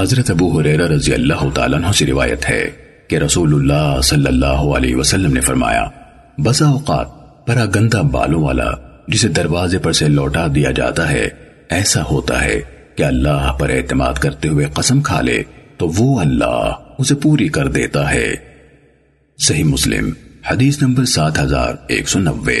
حضرت ابو حریرہ رضی اللہ تعالیٰ عنہ سے روایت ہے کہ رسول اللہ صلی اللہ علیہ وسلم نے فرمایا، بسا اوقات پرا گندہ بالوں والا جسے دروازے پر سے لوٹا دیا جاتا ہے، ایسا ہوتا ہے کہ اللہ پر اعتماد کرتے ہوئے قسم کھا لے تو وہ اللہ اسے پوری کر دیتا ہے۔ صحیح مسلم، حدیث نمبر سات ہزار ایک سو نوے۔